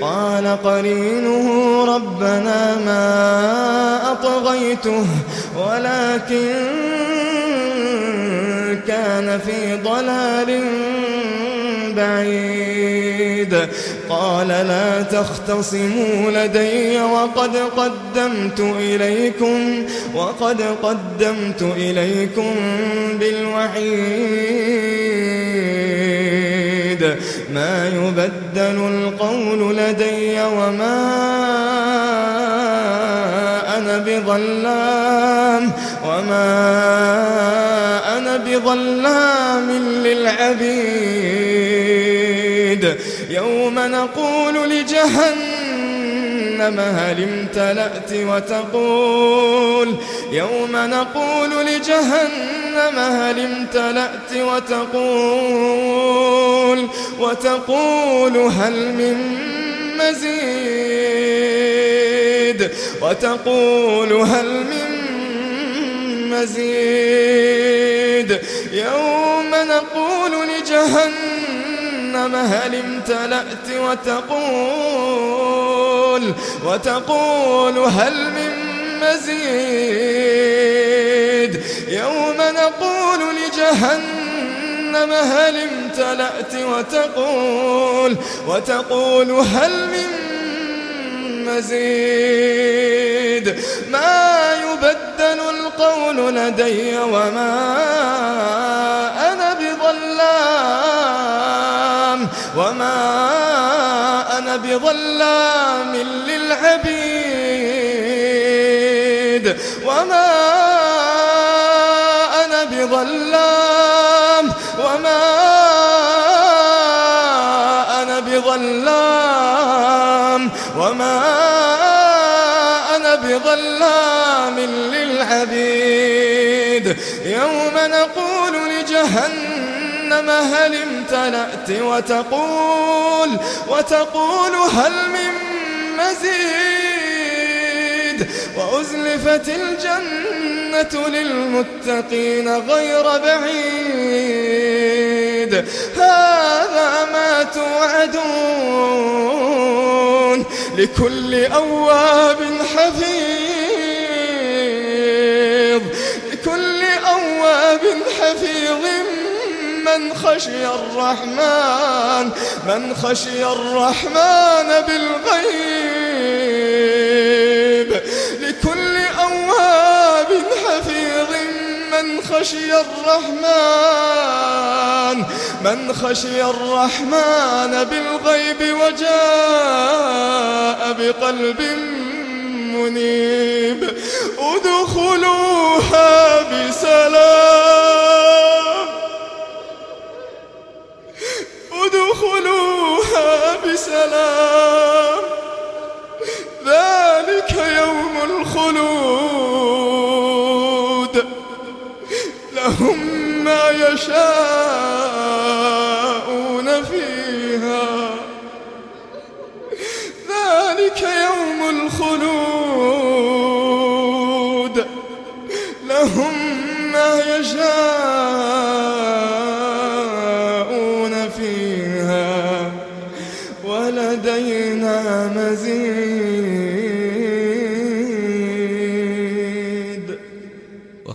قال قرينه ربنا ما أطغيته ولكن كان في ضلال بعيد. قال لا تختصموا لدي وقد قدمت إليكم وقد قدمت إليكم بالوحيد شهيد ما يبدل القول لدي وما أنا بظلام. وما أنا بظلام للعبيد. يوم نقول لجهنم هل امتلأت وتقول. يوم نقول لجهنم مهل امتلأت وتقول وتقول هل من مزيد؟ وتقول هل من مزيد؟ يوم نقول لجهنم هل امتلأت وتقول وتقول هل من مزيد يوم نقول لجهنم هل امتلأت وتقول وتقول هل من مزيد. ما يبدل القول لدي وما أنا بظلام وما أنا بظلام للعبيد. وما أنا بظلام وما أنا بظلام وما أنا بظلام للعبيد يوم نقول لجهنم هل امتلأت وتقول وتقول هل من مزيد وأزلفت الجنة للمتقين غير بعيد. هذا ما توعدون لكل أواب حفيظ. لكل أواب حفيظ. من خشي الرحمن من خشي الرحمن بالغيب. خشي الرحمن من خشي الرحمن بالغيب وجاء بقلب منيب. ادخلوها بسلام. ادخلوها بسلام. ذلك يوم الخلود. ما يشاءون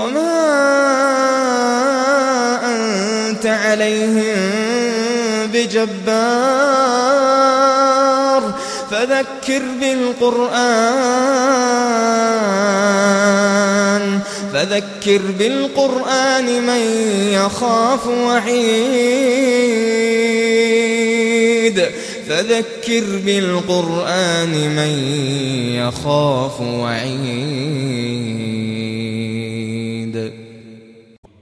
وما أنت عليهم بجبار فذكر بالقرآن فذكر بالقرآن من يخاف وعيد فذكر بالقرآن من يخاف وعيد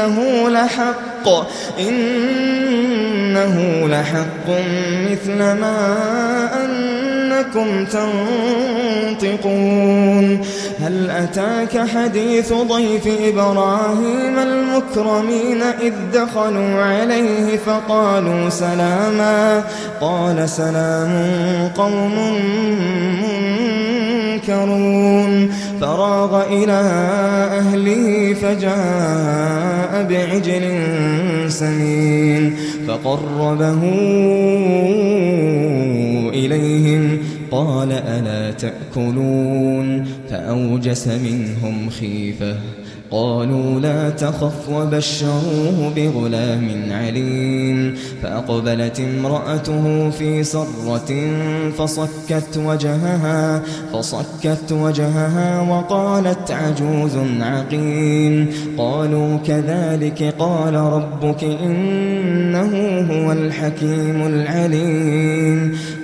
إنه لحق إنه لحق مثل ما أنكم تنطقون. هل أتاك حديث ضيف إبراهيم المكرمين إذ دخلوا عليه فقالوا سلاما؟ قال سلام قوم من تذكرون فراغ إلى أهله فجاء بعجل سمين. فقربه إليهم قال ألا تأكلون. فأوجس منهم خيفة. قالوا لا تخف وبشروه بغلام عليم فأقبلت امرأته في سرة فصكت وجهها فصكت وجهها وقالت عجوز عقيم. قالوا كذلك قال ربك إنه هو الحكيم العليم.